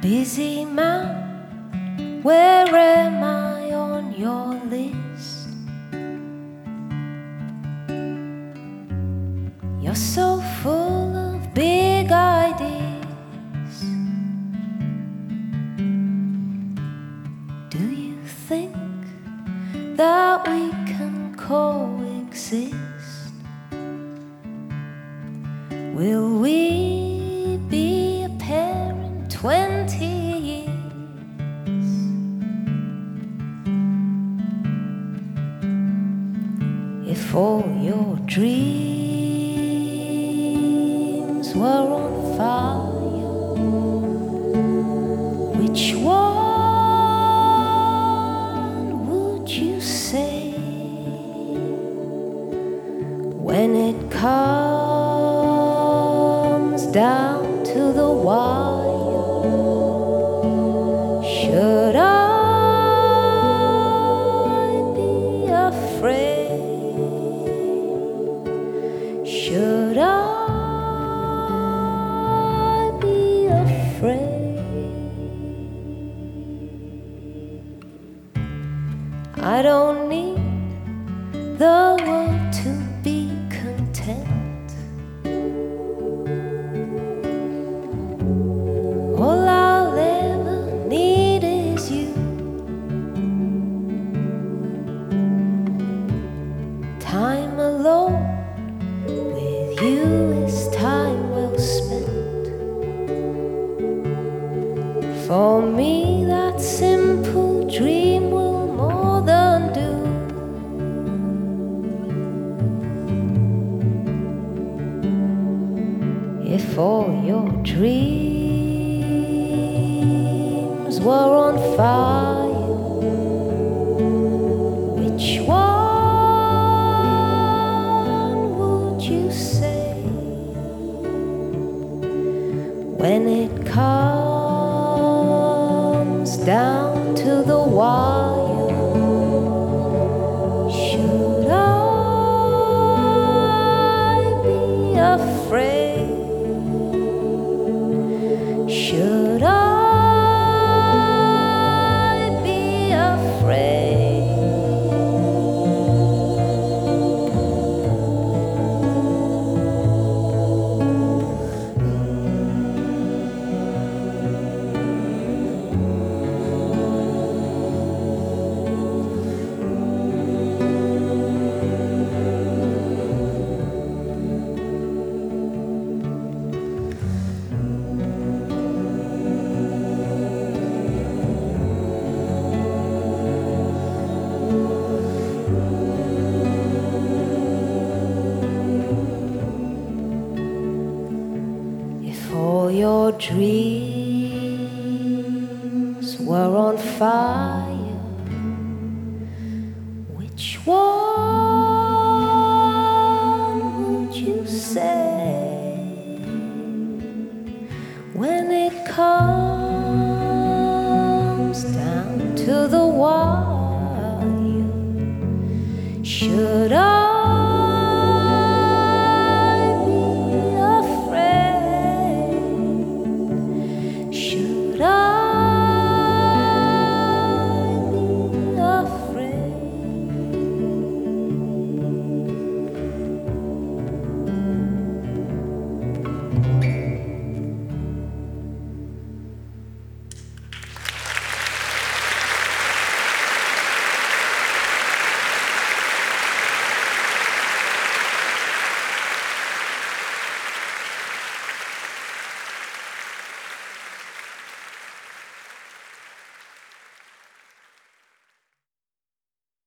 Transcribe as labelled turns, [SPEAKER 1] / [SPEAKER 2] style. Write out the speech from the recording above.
[SPEAKER 1] Busy man, where am I on your list? You're so full of big ideas. Do you think that we can coexist? Will we If all your dreams were on fire, which one would you say when it comes I don't need the world to be content. All I'll ever need is you. Time alone with you is time well spent. For me, All your dreams were on fire, which one would you say when it comes down to the wire? All your dreams were on fire, which one would you say when it comes down to the wire?